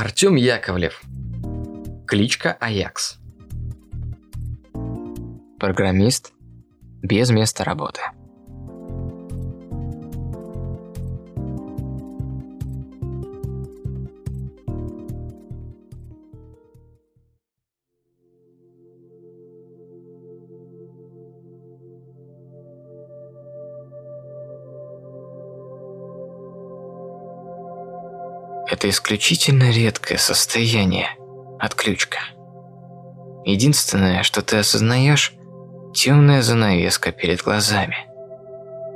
Артем Яковлев. Кличка Аякс. Программист без места работы. Исключительно редкое состояние, отключка. Единственное, что ты осознаешь, темная занавеска перед глазами,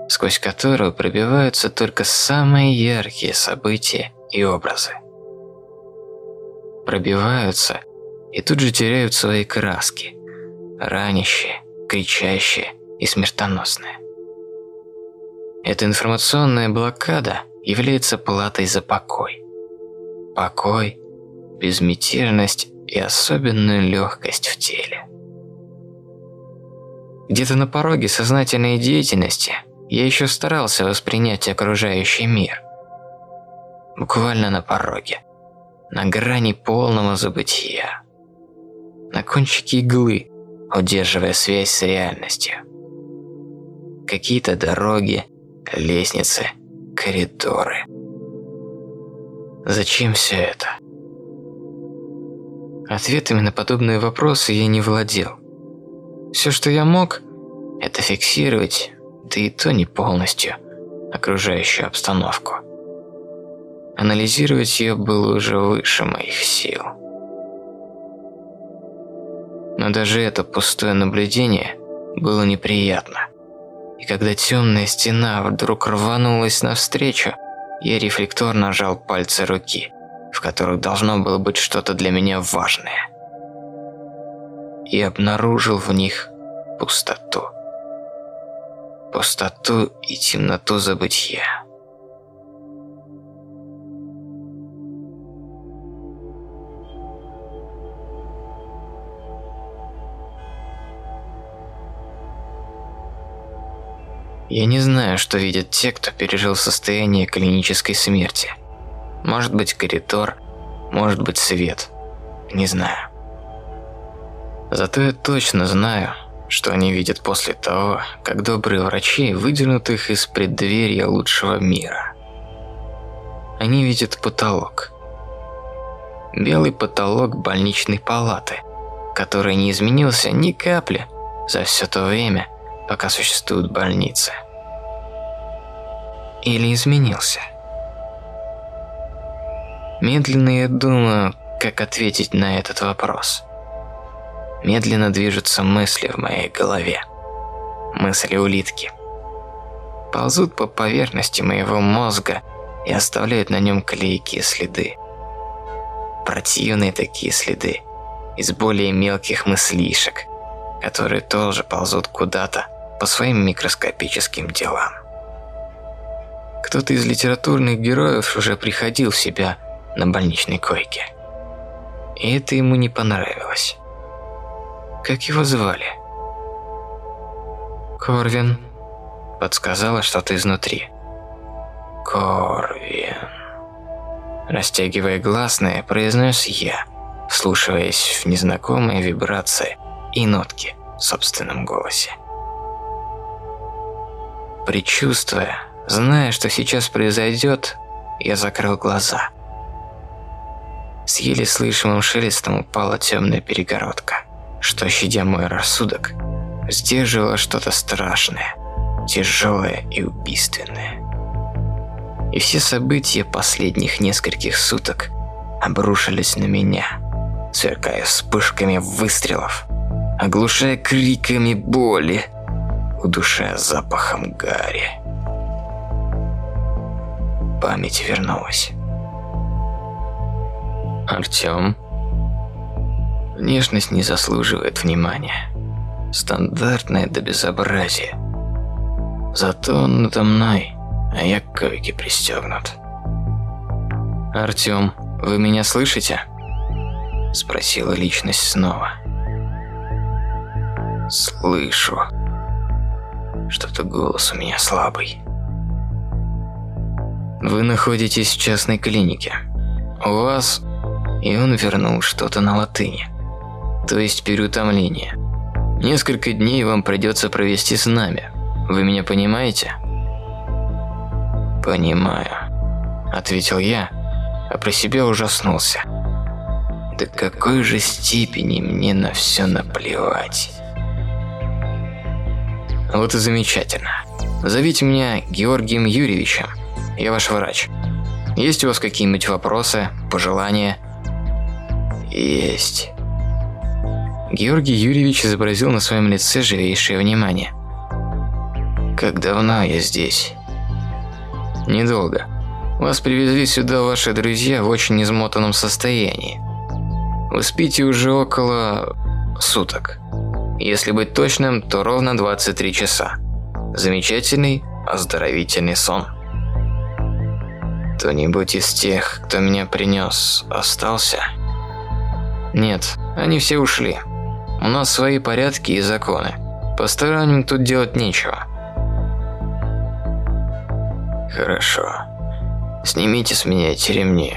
сквозь которую пробиваются только самые яркие события и образы. Пробиваются и тут же теряют свои краски, ранящие, кричащие и смертоносные. Эта информационная блокада является платой за покой покой, безмятежность и особенную легкость в теле. Где-то на пороге сознательной деятельности я еще старался воспринять окружающий мир. Буквально на пороге, на грани полного забытия, на кончике иглы, удерживая связь с реальностью. Какие-то дороги, лестницы, коридоры – Зачем все это? Ответами на подобные вопросы я не владел. Все, что я мог, это фиксировать, да и то не полностью, окружающую обстановку. Анализировать ее было уже выше моих сил. Но даже это пустое наблюдение было неприятно. И когда темная стена вдруг рванулась навстречу, я рефлекторно сжал пальцы руки, в которых должно было быть что-то для меня важное. И обнаружил в них пустоту. Пустоту и темноту забытия. Я не знаю, что видят те, кто пережил состояние клинической смерти. Может быть коридор, может быть свет. Не знаю. Зато я точно знаю, что они видят после того, как добрые врачи выдернут их из преддверия лучшего мира. Они видят потолок. Белый потолок больничной палаты, который не изменился ни капли за все то время, пока существуют больницы. Или изменился? Медленно я думаю, как ответить на этот вопрос. Медленно движутся мысли в моей голове. Мысли улитки. Ползут по поверхности моего мозга и оставляют на нем клейкие следы. Противные такие следы из более мелких мыслишек, которые тоже ползут куда-то по своим микроскопическим делам. Кто-то из литературных героев уже приходил в себя на больничной койке. И это ему не понравилось. Как его звали? Корвин. Подсказала что-то изнутри. Корвин. Растягивая гласные, произнес я, вслушиваясь в незнакомые вибрации и нотки в собственном голосе. Причувствуя, зная, что сейчас произойдет, я закрыл глаза. С еле слышимым шелестом упала темная перегородка, что, щадя мой рассудок, сдерживало что-то страшное, тяжелое и убийственное. И все события последних нескольких суток обрушились на меня, сверкая вспышками выстрелов, оглушая криками боли, удушая запахом гари. Память вернулась. Артём. Внешность не заслуживает внимания. Стандартная до безобразия. Зато он надо мной, а я к койке пристегнут. «Артём, вы меня слышите?» Спросила личность снова. «Слышу», что-то голос у меня слабый. Вы находитесь в частной клинике. У вас и он вернул что-то на латыни. То есть переутомление. Несколько дней вам придется провести с нами. Вы меня понимаете? Понимаю, ответил я, а про себя ужаснулся. До какой же степени мне на все наплевать. Вот и замечательно. Зовите меня Георгием Юрьевичем. Я ваш врач. Есть у вас какие-нибудь вопросы, пожелания? Есть. Георгий Юрьевич изобразил на своем лице живейшее внимание. «Как давно я здесь?» «Недолго. Вас привезли сюда ваши друзья в очень измотанном состоянии. Вы спите уже около... суток. Если быть точным, то ровно 23 часа. Замечательный, оздоровительный сон». «Кто-нибудь из тех, кто меня принес, остался?» «Нет, они все ушли. У нас свои порядки и законы. Посторонним тут делать нечего. Хорошо. Снимите с меня эти ремни.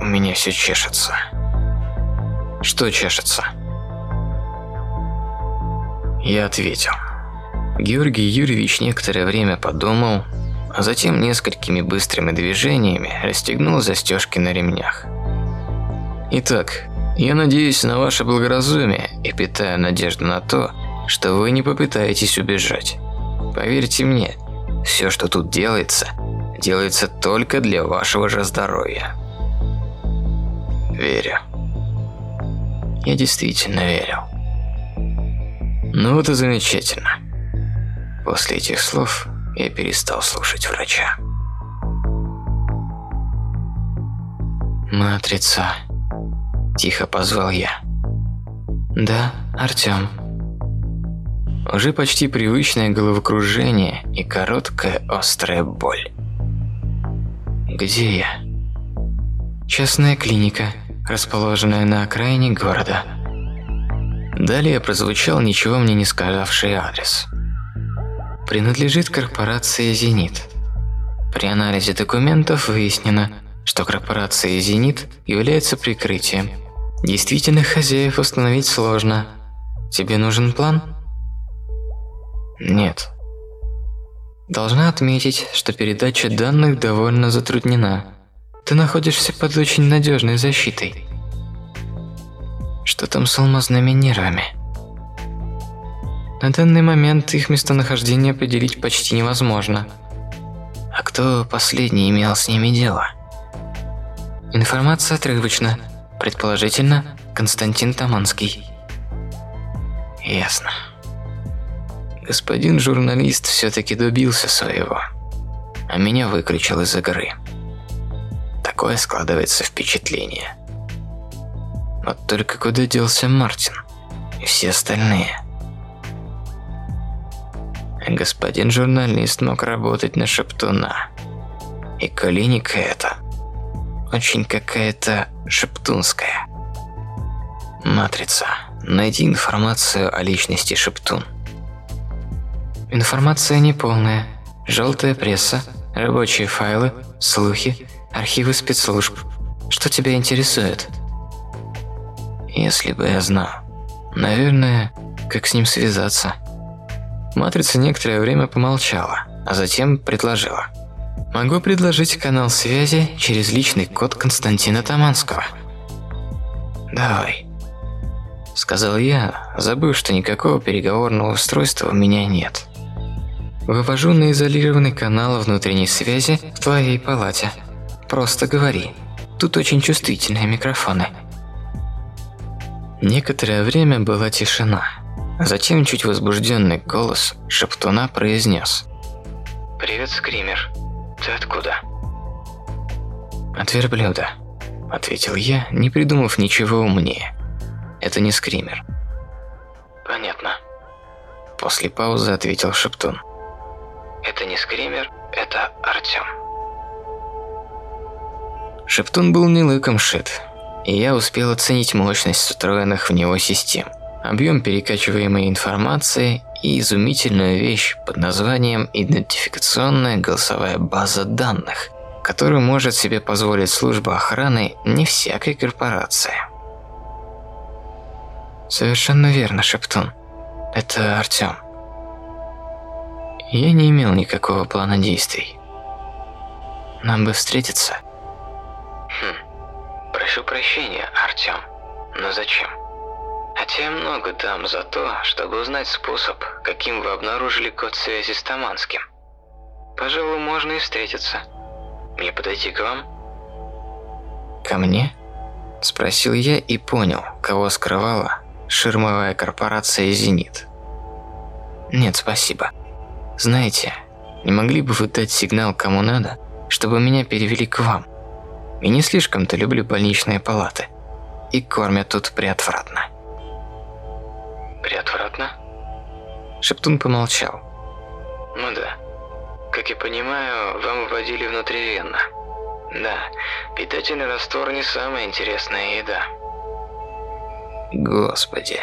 У меня все чешется. Что чешется? Я ответил. Георгий Юрьевич некоторое время подумал, а затем несколькими быстрыми движениями расстегнул застежки на ремнях. Итак, я надеюсь на ваше благоразумие и питаю надежду на то, что вы не попытаетесь убежать. Поверьте мне, все, что тут делается, делается только для вашего же здоровья. Верю. Я действительно верил. Ну вот и замечательно. После этих слов я перестал слушать врача. Матрица. Тихо позвал я. Да, Артём. Уже почти привычное головокружение и короткая острая боль. Где я? Частная клиника, расположенная на окраине города. Далее прозвучал ничего мне не сказавший адрес. Принадлежит корпорации «Зенит». При анализе документов выяснено, что корпорация «Зенит» является прикрытием – Действительных хозяев установить сложно. Тебе нужен план? Нет. Должна отметить, что передача данных довольно затруднена. Ты находишься под очень надежной защитой. Что там с алмазными нервами? На данный момент их местонахождение определить почти невозможно. А кто последний имел с ними дело? Информация отрывочна. Предположительно, Константин Таманский. Ясно. Господин журналист все-таки добился своего, а меня выключил из игры. Такое складывается впечатление. Вот только куда делся Мартин и все остальные? Господин журналист мог работать на Шептуна. И клиника эта очень какая-то шептунская. Матрица. Найди информацию о личности Шептун. Информация неполная. Желтая пресса, рабочие файлы, слухи, архивы спецслужб. Что тебя интересует? Если бы я знал. Наверное, как с ним связаться. Матрица некоторое время помолчала, а затем предложила. Могу предложить канал связи через личный код Константина Таманского. Давай. Сказал я, забыв, что никакого переговорного устройства у меня нет. Вывожу на изолированный канал внутренней связи в твоей палате. Просто говори. Тут очень чувствительные микрофоны. Некоторое время была тишина. Затем чуть возбужденный голос шептуна произнес. «Привет, Скример. Ты откуда? От верблюда, ответил я, не придумав ничего умнее. Это не скример. Понятно. После паузы ответил Шептун. Это не скример, это Артём. Шептун был не лыком шит, и я успел оценить мощность встроенных в него систем, объем перекачиваемой информации и изумительную вещь под названием «Идентификационная голосовая база данных», которую может себе позволить служба охраны не всякой корпорации. Совершенно верно, Шептун. Это Артём. Я не имел никакого плана действий. Нам бы встретиться. Прошу прощения, Артём. Но зачем? А тебе много дам за то, чтобы узнать способ, каким вы обнаружили код связи с Таманским. Пожалуй, можно и встретиться. Мне подойти к вам? Ко мне? Спросил я и понял, кого скрывала ширмовая корпорация «Зенит». Нет, спасибо. Знаете, не могли бы вы дать сигнал кому надо, чтобы меня перевели к вам? Я не слишком-то люблю больничные палаты. И кормят тут приотвратно. Приотвратно? Шептун помолчал. Ну да. Как я понимаю, вам вводили внутривенно. Да, питательный раствор не самая интересная еда. Господи,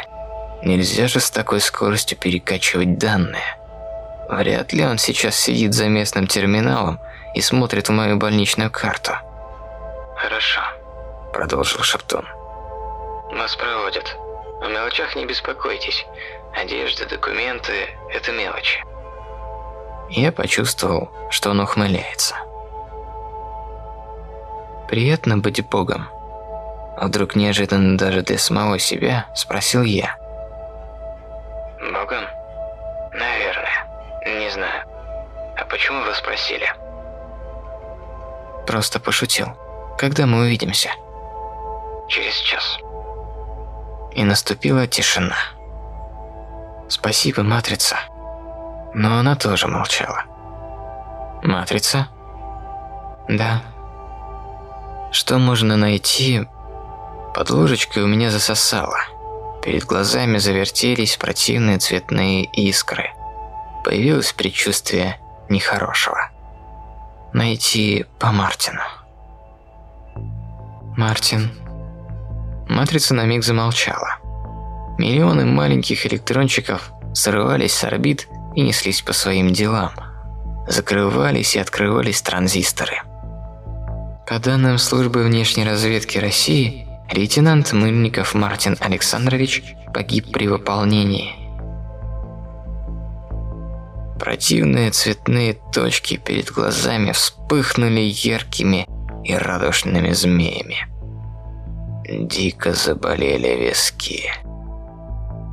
нельзя же с такой скоростью перекачивать данные. Вряд ли он сейчас сидит за местным терминалом и смотрит в мою больничную карту. Хорошо, продолжил Шептун. Вас проводят. О мелочах не беспокойтесь. Одежда, документы – это мелочи. Я почувствовал, что он ухмыляется. Приятно быть богом. А вдруг неожиданно даже для самого себя, спросил я. Богом? Наверное. Не знаю. А почему вы спросили? Просто пошутил. Когда мы увидимся? Через час. И наступила тишина. Спасибо, Матрица. Но она тоже молчала. Матрица? Да. Что можно найти? Под ложечкой у меня засосало. Перед глазами завертелись противные цветные искры. Появилось предчувствие нехорошего. Найти по Мартину. Мартин. Матрица на миг замолчала. Миллионы маленьких электрончиков срывались с орбит и неслись по своим делам. Закрывались и открывались транзисторы. По данным службы внешней разведки России, лейтенант Мыльников Мартин Александрович погиб при выполнении. Противные цветные точки перед глазами вспыхнули яркими и радужными змеями. Дико заболели виски.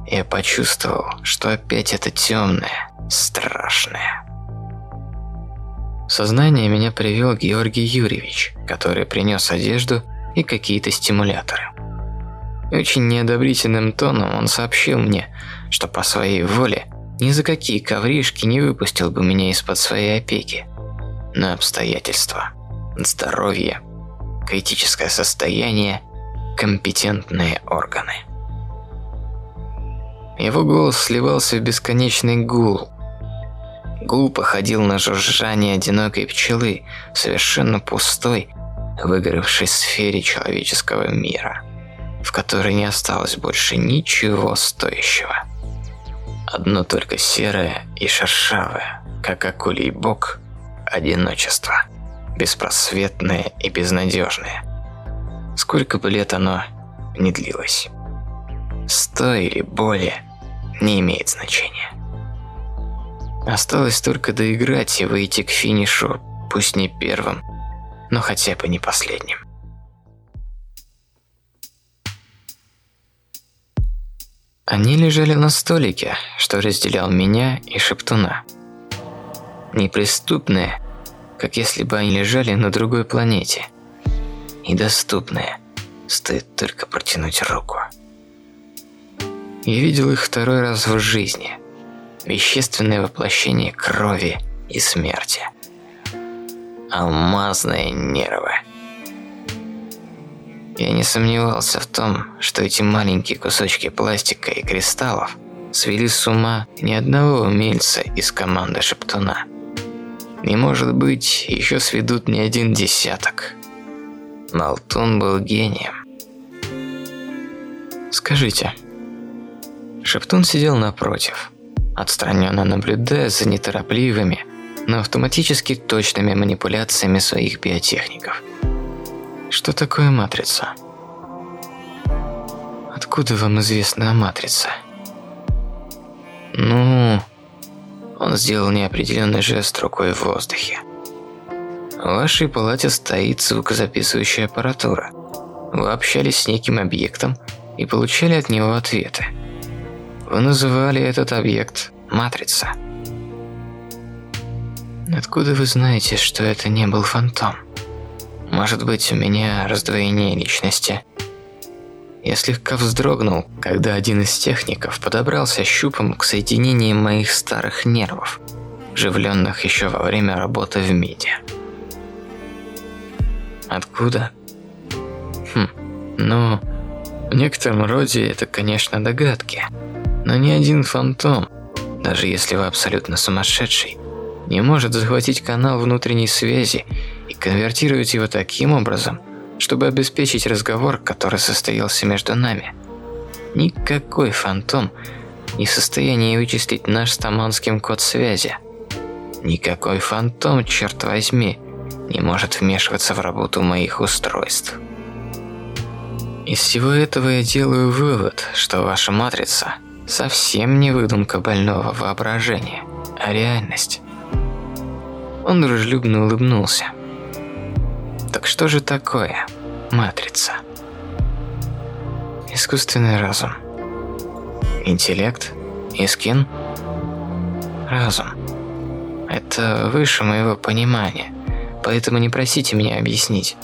Я почувствовал, что опять это темное, страшное. Сознание меня привел Георгий Юрьевич, который принес одежду и какие-то стимуляторы. Очень неодобрительным тоном он сообщил мне, что по своей воле ни за какие ковришки не выпустил бы меня из-под своей опеки. Но обстоятельства, здоровье, критическое состояние, компетентные органы – его голос сливался в бесконечный гул. Гул походил на жужжание одинокой пчелы в совершенно пустой, выгоревшей сфере человеческого мира, в которой не осталось больше ничего стоящего. Одно только серое и шершавое, как акулий бок, одиночество, беспросветное и безнадежное. Сколько бы лет оно не длилось. Сто или более не имеет значения. Осталось только доиграть и выйти к финишу, пусть не первым, но хотя бы не последним. Они лежали на столике, что разделял меня и Шептуна. Неприступные, как если бы они лежали на другой планете. И доступные, стоит только протянуть руку. Я видел их второй раз в жизни. Вещественное воплощение крови и смерти. Алмазные нервы. Я не сомневался в том, что эти маленькие кусочки пластика и кристаллов свели с ума ни одного умельца из команды Шептуна. И, может быть, еще сведут не один десяток. Малтун был гением. Скажите, Шептун сидел напротив, отстраненно наблюдая за неторопливыми, но автоматически точными манипуляциями своих биотехников. Что такое матрица? Откуда вам известна матрица? Ну, он сделал неопределенный жест рукой в воздухе. В вашей палате стоит звукозаписывающая аппаратура. Вы общались с неким объектом и получали от него ответы. Вы называли этот объект «матрица». Откуда вы знаете, что это не был фантом? Может быть, у меня раздвоение личности? Я слегка вздрогнул, когда один из техников подобрался щупом к соединениям моих старых нервов, вживленных еще во время работы в МИДе. Откуда? Хм, ну, в некотором роде это, конечно, догадки. Но ни один фантом, даже если вы абсолютно сумасшедший, не может захватить канал внутренней связи и конвертировать его таким образом, чтобы обеспечить разговор, который состоялся между нами. Никакой фантом не в состоянии вычислить наш с Таманским код связи. Никакой фантом, черт возьми, не может вмешиваться в работу моих устройств. Из всего этого я делаю вывод, что ваша матрица совсем не выдумка больного воображения, а реальность. Он дружелюбно улыбнулся. Так что же такое матрица? Искусственный разум. Интеллект? Искин? Разум. Это выше моего понимания, поэтому не просите меня объяснить.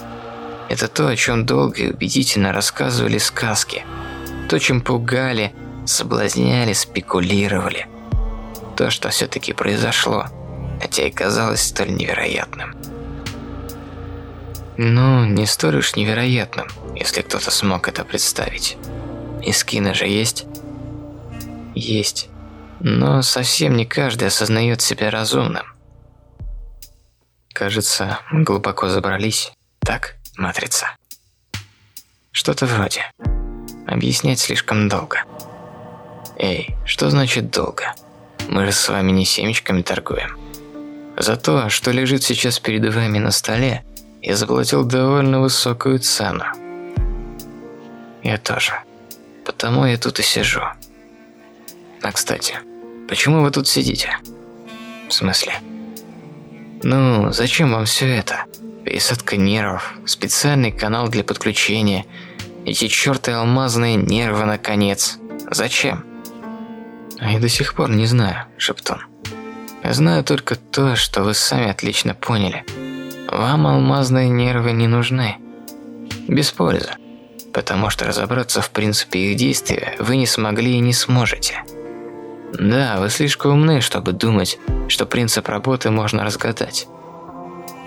Это то, о чем долго и убедительно рассказывали сказки. То, чем пугали, соблазняли, спекулировали. То, что все-таки произошло – хотя и казалось столь невероятным. Ну, не столь уж невероятным, если кто-то смог это представить. Искины же есть? Есть. Но совсем не каждый осознает себя разумным. Кажется, мы глубоко забрались. Так, матрица? Что-то вроде. Объяснять слишком долго. Эй, что значит долго? Мы же с вами не семечками торгуем. За то, что лежит сейчас перед вами на столе, я заплатил довольно высокую цену. Я тоже. Потому я тут и сижу. А кстати, почему вы тут сидите? В смысле? Ну, зачем вам все это? Пересадка нервов, специальный канал для подключения, эти черты алмазные нервы, наконец. Зачем? Я до сих пор не знаю, Шептун. Знаю только то, что вы сами отлично поняли. Вам алмазные нервы не нужны. Без пользы. Потому что разобраться в принципе их действия вы не смогли и не сможете. Да, вы слишком умны, чтобы думать, что принцип работы можно разгадать.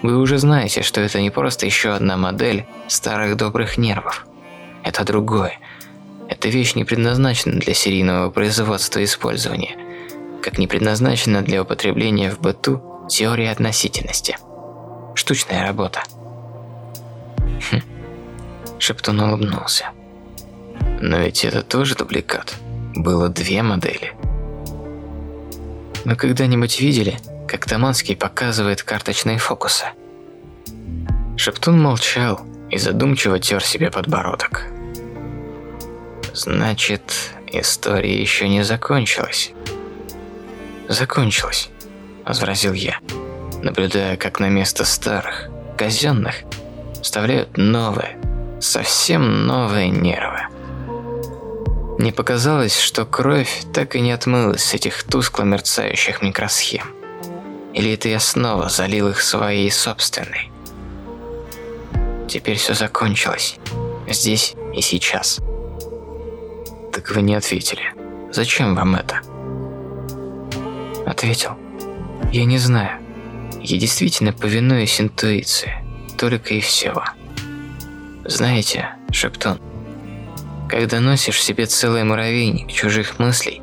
Вы уже знаете, что это не просто еще одна модель старых добрых нервов. Это другое. Эта вещь не предназначена для серийного производства и использования – как не предназначена для употребления в быту теория относительности. Штучная работа. Хм. Шептун улыбнулся. Но ведь это тоже дубликат. Было две модели. Вы когда-нибудь видели, как Таманский показывает карточные фокусы? Шептун молчал и задумчиво тер себе подбородок. Значит, история еще не закончилась закончилось», – возразил я, наблюдая, как на место старых, казенных, вставляют новые, совсем новые нервы. Мне показалось, что кровь так и не отмылась с этих тускло мерцающих микросхем. Или это я снова залил их своей собственной? Теперь все закончилось. Здесь и сейчас. Так вы не ответили. Зачем вам это? Ответил. Я не знаю. Я действительно повинуюсь интуиции. Только и всего. Знаете, Шептун, когда носишь себе целый муравейник чужих мыслей,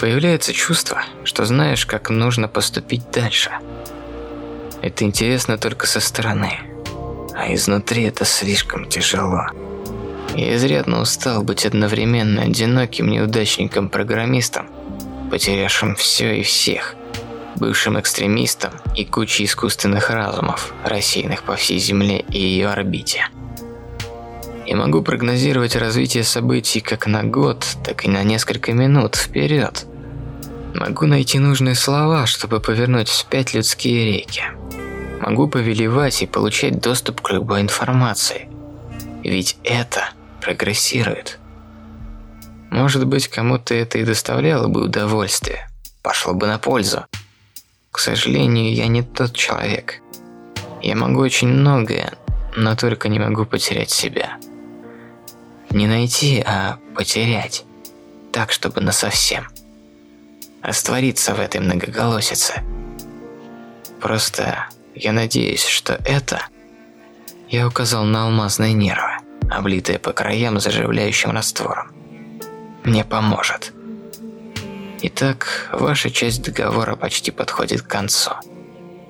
появляется чувство, что знаешь, как нужно поступить дальше. Это интересно только со стороны, а изнутри это слишком тяжело. Я изрядно устал быть одновременно одиноким неудачником-программистом потерявшим все и всех, бывшим экстремистам и куче искусственных разумов, рассеянных по всей Земле и ее орбите. И могу прогнозировать развитие событий как на год, так и на несколько минут вперед. Могу найти нужные слова, чтобы повернуть вспять людские реки. Могу повелевать и получать доступ к любой информации. Ведь это прогрессирует. Может быть, кому-то это и доставляло бы удовольствие, пошло бы на пользу. К сожалению, я не тот человек. Я могу очень многое, но только не могу потерять себя. Не найти, а потерять. Так, чтобы насовсем. Раствориться в этой многоголосице. Просто я надеюсь, что это... Я указал на алмазные нервы, облитые по краям заживляющим раствором. Мне поможет. Итак, ваша часть договора почти подходит к концу.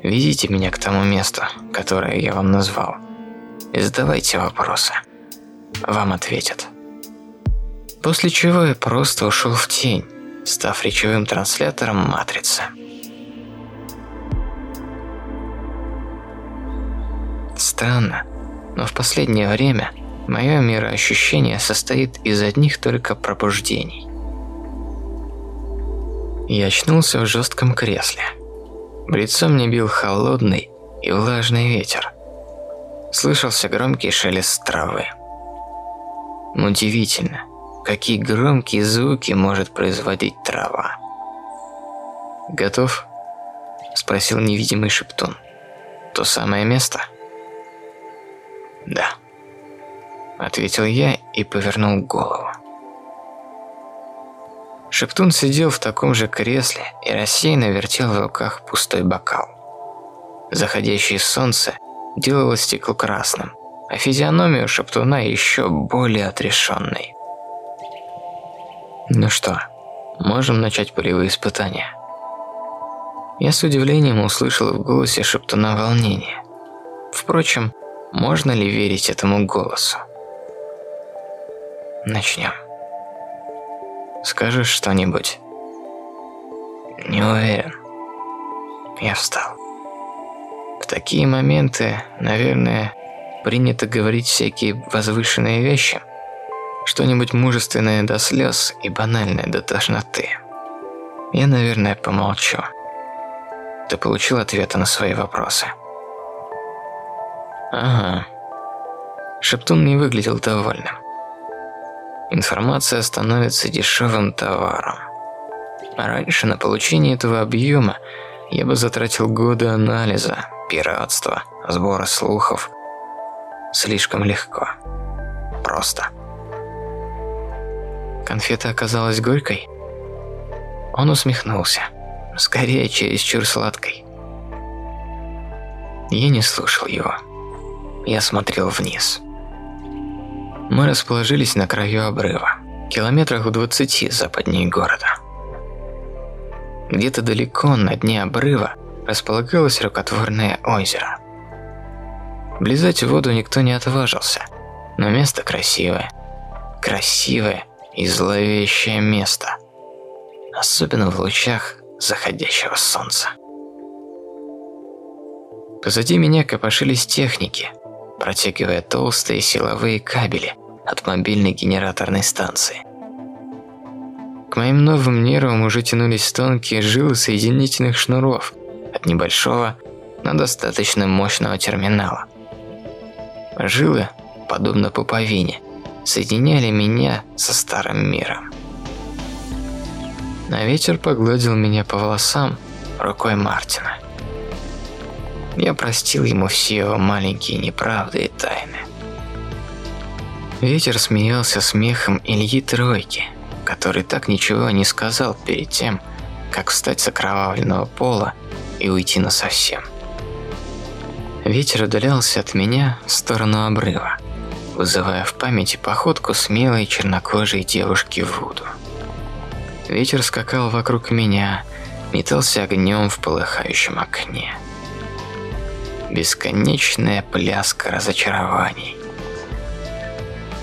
Ведите меня к тому месту, которое я вам назвал. И задавайте вопросы. Вам ответят. После чего я просто ушел в тень, став речевым транслятором матрицы. Странно, но в последнее время мое мироощущение состоит из одних только пробуждений. Я очнулся в жестком кресле. В лицо мне бил холодный и влажный ветер. Слышался громкий шелест травы. Удивительно, какие громкие звуки может производить трава. «Готов?» – спросил невидимый шептун. «То самое место?» «Да», – ответил я и повернул голову. Шептун сидел в таком же кресле и рассеянно вертел в руках пустой бокал. Заходящее солнце делало стекло красным, а физиономию Шептуна еще более отрешенной. «Ну что, можем начать полевые испытания?» Я с удивлением услышал в голосе Шептуна волнение. Впрочем, можно ли верить этому голосу? Начнем. Скажешь что-нибудь? Не уверен. Я встал. В такие моменты, наверное, принято говорить всякие возвышенные вещи. Что-нибудь мужественное до слез и банальное до тошноты. Я, наверное, помолчу. Ты получил ответы на свои вопросы? Ага. Шептун не выглядел довольным. Информация становится дешевым товаром. А раньше на получение этого объема я бы затратил годы анализа, пиратства, сбора слухов. Слишком легко. Просто. Конфета оказалась горькой? Он усмехнулся. Скорее, чересчур сладкой. Я не слушал его. Я смотрел вниз. Мы расположились на краю обрыва, километрах в двадцати западнее города. Где-то далеко на дне обрыва располагалось рукотворное озеро. Близать в воду никто не отважился, но место красивое. Красивое и зловещее место. Особенно в лучах заходящего солнца. Позади меня копошились техники, протягивая толстые силовые кабели от мобильной генераторной станции. К моим новым нервам уже тянулись тонкие жилы соединительных шнуров от небольшого, но достаточно мощного терминала. Жилы, подобно пуповине, соединяли меня со старым миром. На ветер погладил меня по волосам рукой Мартина. Я простил ему все его маленькие неправды и тайны. Ветер смеялся смехом Ильи Тройки, который так ничего не сказал перед тем, как встать с окровавленного пола и уйти насовсем. Ветер удалялся от меня в сторону обрыва, вызывая в памяти походку смелой чернокожей девушки Вуду. Ветер скакал вокруг меня, метался огнем в полыхающем окне бесконечная пляска разочарований.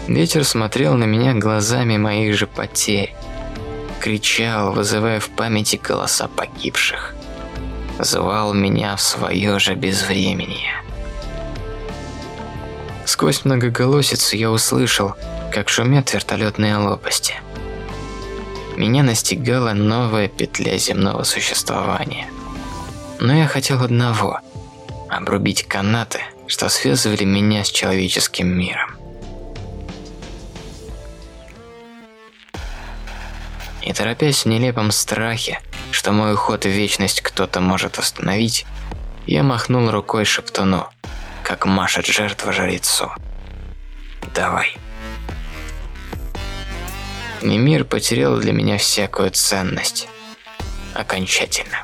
Ветер смотрел на меня глазами моих же потерь, кричал, вызывая в памяти голоса погибших. звал меня в свое же безвременье. Сквозь многоголосицу я услышал, как шумят вертолетные лопасти. Меня настигала новая петля земного существования. Но я хотел одного – обрубить канаты, что связывали меня с человеческим миром. И торопясь в нелепом страхе, что мой уход в вечность кто-то может остановить, я махнул рукой шептуну, как машет жертва жрецу. «Давай». Мимир потерял для меня всякую ценность. Окончательно.